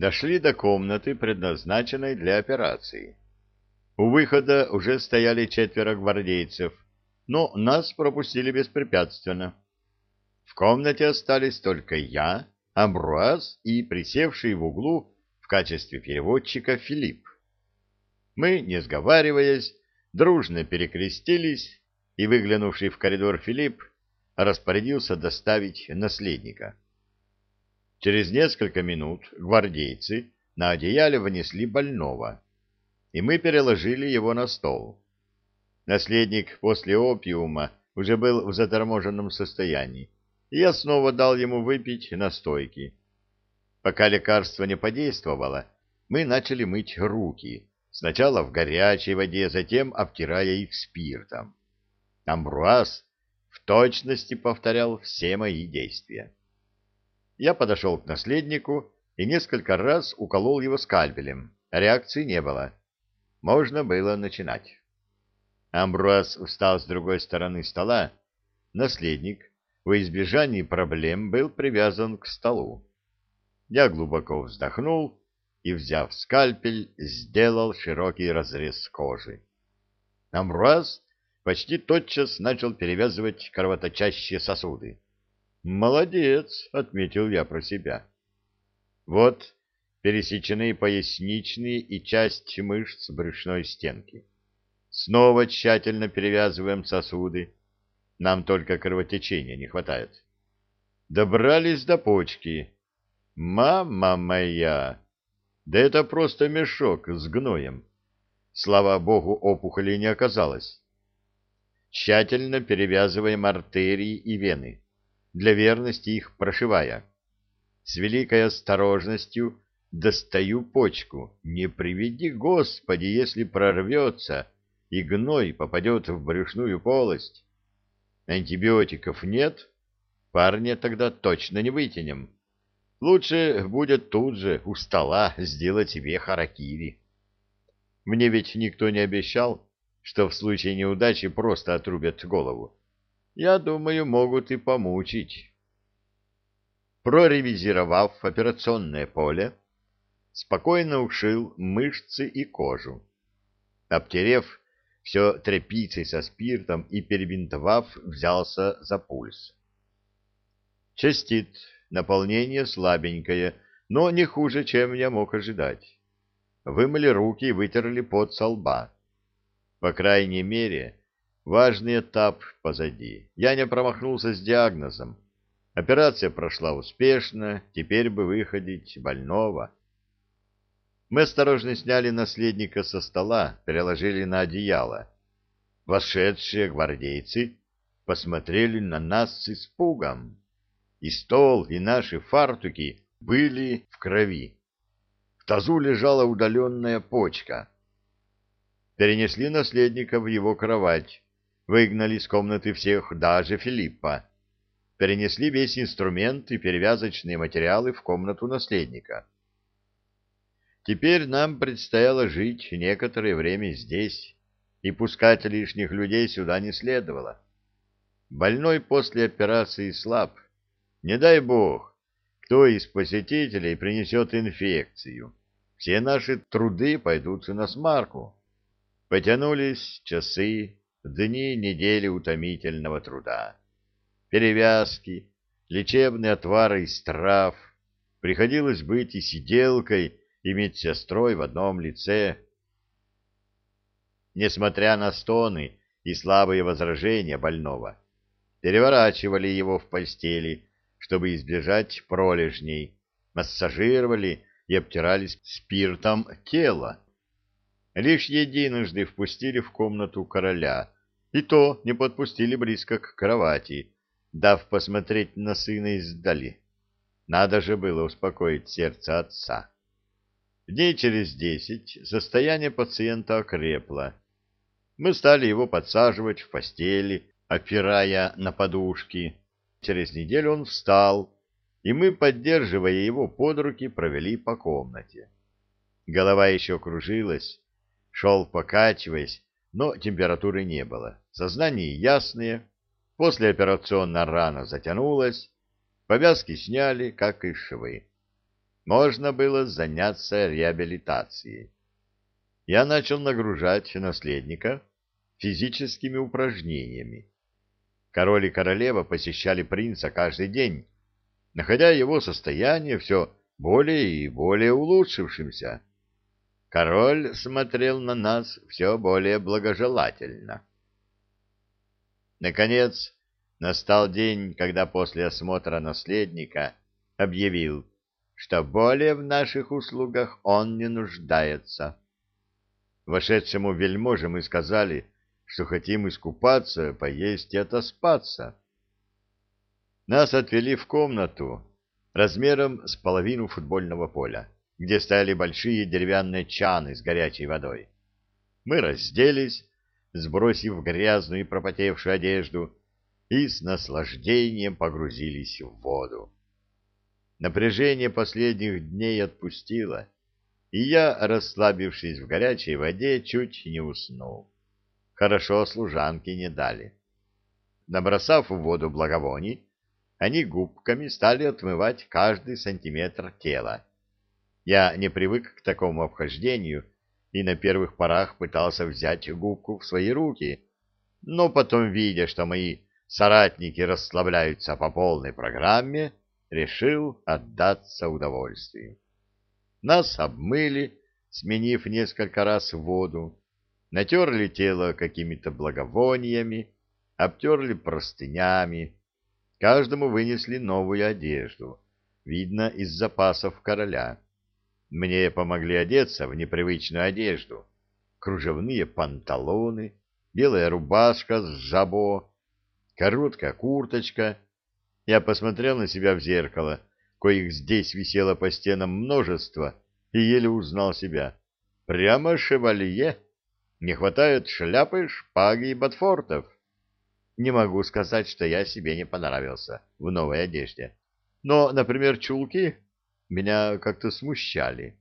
Дошли до комнаты, предназначенной для операции. У выхода уже стояли четверо гвардейцев, но нас пропустили беспрепятственно. В комнате остались только я, Амбруаз и присевший в углу в качестве переводчика Филипп. Мы, не сговариваясь, дружно перекрестились, и выглянувший в коридор Филипп распорядился доставить наследника. Через несколько минут гвардейцы на одеяле внесли больного, и мы переложили его на стол. Наследник после опиума уже был в заторможенном состоянии, и я снова дал ему выпить настойки. Пока лекарство не подействовало, мы начали мыть руки, сначала в горячей воде, затем обтирая их спиртом. Амбруаз в точности повторял все мои действия. Я подошел к наследнику и несколько раз уколол его скальпелем. Реакции не было. Можно было начинать. Амбруаз встал с другой стороны стола. Наследник, во избежании проблем, был привязан к столу. Я глубоко вздохнул и, взяв скальпель, сделал широкий разрез кожи. Амбруаз почти тотчас начал перевязывать кровоточащие сосуды. «Молодец!» — отметил я про себя. Вот пересечены поясничные и часть мышц брюшной стенки. Снова тщательно перевязываем сосуды. Нам только кровотечения не хватает. Добрались до почки. Мама моя! Да это просто мешок с гноем. Слава богу, опухоли не оказалось. Тщательно перевязываем артерии и вены для верности их прошивая. С великой осторожностью достаю почку. Не приведи, Господи, если прорвется, и гной попадет в брюшную полость. Антибиотиков нет, парня тогда точно не вытянем. Лучше будет тут же у стола сделать себе харакири. Мне ведь никто не обещал, что в случае неудачи просто отрубят голову я думаю, могут и помучить. Проревизировав операционное поле, спокойно ушил мышцы и кожу. Обтерев все тряпицей со спиртом и перебинтовав, взялся за пульс. Частит, наполнение слабенькое, но не хуже, чем я мог ожидать. Вымыли руки и вытерли пот со лба. По крайней мере, Важный этап позади. Я не промахнулся с диагнозом. Операция прошла успешно, теперь бы выходить больного. Мы осторожно сняли наследника со стола, переложили на одеяло. Вошедшие гвардейцы посмотрели на нас с испугом. И стол, и наши фартуки были в крови. В тазу лежала удаленная почка. Перенесли наследника в его кровать Выгнали из комнаты всех, даже Филиппа. Перенесли весь инструмент и перевязочные материалы в комнату наследника. Теперь нам предстояло жить некоторое время здесь, и пускать лишних людей сюда не следовало. Больной после операции слаб. Не дай бог, кто из посетителей принесет инфекцию. Все наши труды пойдут на смарку. Потянулись часы, дни недели утомительного труда. Перевязки, лечебные отвары из трав. Приходилось быть и сиделкой, и медсестрой в одном лице. Несмотря на стоны и слабые возражения больного, переворачивали его в постели, чтобы избежать пролежней, массажировали и обтирались спиртом тело. Лишь единожды впустили в комнату короля, и то не подпустили близко к кровати, дав посмотреть на сына издали. Надо же было успокоить сердце отца. Дней через десять состояние пациента окрепло. Мы стали его подсаживать в постели, опирая на подушки. Через неделю он встал, и мы, поддерживая его под руки, провели по комнате. Голова еще кружилась, шел покачиваясь, но температуры не было. Сознание ясное, послеоперационная рана затянулась, повязки сняли, как и швы. можно было заняться реабилитацией. Я начал нагружать наследника физическими упражнениями. Король и королева посещали принца каждый день, находя его состояние все более и более улучшившимся. Король смотрел на нас все более благожелательно. Наконец, настал день, когда после осмотра наследника объявил, что более в наших услугах он не нуждается. Вошедшему вельможе мы сказали, что хотим искупаться, поесть и отоспаться. Нас отвели в комнату размером с половину футбольного поля, где стояли большие деревянные чаны с горячей водой. Мы разделись, сбросив грязную и пропотевшую одежду, и с наслаждением погрузились в воду. Напряжение последних дней отпустило, и я, расслабившись в горячей воде, чуть не уснул. Хорошо служанки не дали. Набросав в воду благовоний, они губками стали отмывать каждый сантиметр тела. Я не привык к такому обхождению и на первых порах пытался взять губку в свои руки, но потом, видя, что мои соратники расслабляются по полной программе, решил отдаться удовольствию. Нас обмыли, сменив несколько раз воду, натерли тело какими-то благовониями, обтерли простынями, каждому вынесли новую одежду, видно, из запасов короля. Мне помогли одеться в непривычную одежду, кружевные панталоны, белая рубашка с жабо, короткая курточка. Я посмотрел на себя в зеркало, коих здесь висело по стенам множество, и еле узнал себя. Прямо шевалье! Не хватает шляпы, шпаги и ботфортов. Не могу сказать, что я себе не понравился в новой одежде. Но, например, чулки меня как-то смущали.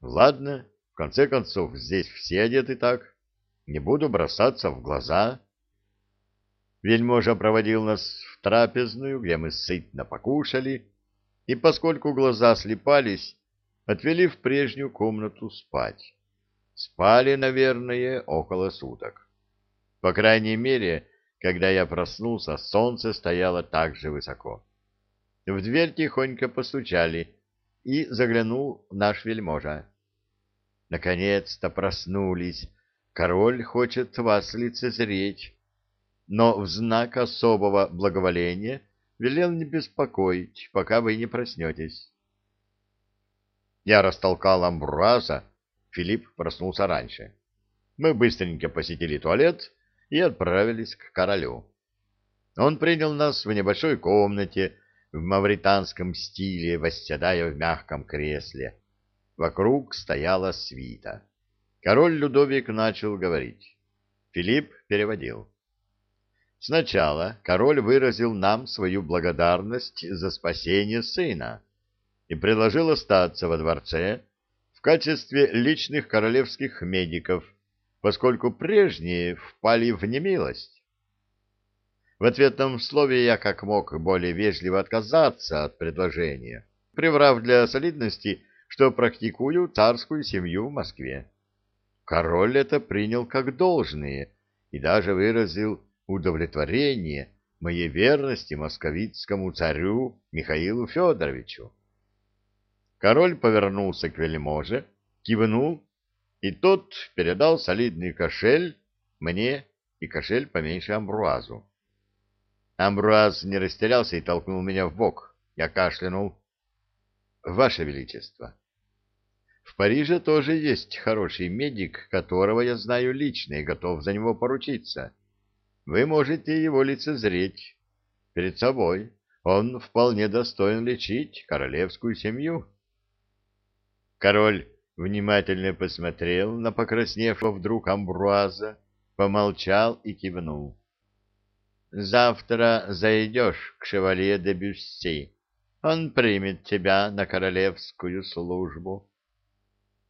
Ладно, в конце концов, здесь все одеты так. Не буду бросаться в глаза. Вельможа проводил нас в трапезную, где мы сытно покушали, и, поскольку глаза слепались, отвели в прежнюю комнату спать. Спали, наверное, около суток. По крайней мере, когда я проснулся, солнце стояло так же высоко. В дверь тихонько постучали, и заглянул наш вельможа. Наконец-то проснулись. Король хочет вас лицезреть. Но в знак особого благоволения велел не беспокоить, пока вы не проснетесь. Я растолкал амбраза, Филипп проснулся раньше. Мы быстренько посетили туалет и отправились к королю. Он принял нас в небольшой комнате в мавританском стиле, восседая в мягком кресле. Вокруг стояла свита. Король Людовик начал говорить. Филипп переводил. Сначала король выразил нам свою благодарность за спасение сына и предложил остаться во дворце, качестве личных королевских медиков, поскольку прежние впали в немилость. В ответном слове я как мог более вежливо отказаться от предложения, приврав для солидности, что практикую царскую семью в Москве. Король это принял как должное и даже выразил удовлетворение моей верности московитскому царю Михаилу Федоровичу. Король повернулся к вельможе, кивнул, и тот передал солидный кошель мне и кошель поменьше Амбруазу. Амбруаз не растерялся и толкнул меня в бок. Я кашлянул. «Ваше Величество, в Париже тоже есть хороший медик, которого я знаю лично и готов за него поручиться. Вы можете его лицезреть перед собой. Он вполне достоин лечить королевскую семью». Король внимательно посмотрел на покрасневшего вдруг Амбруаза, помолчал и кивнул. «Завтра зайдешь к шевалье де Бюсси. Он примет тебя на королевскую службу».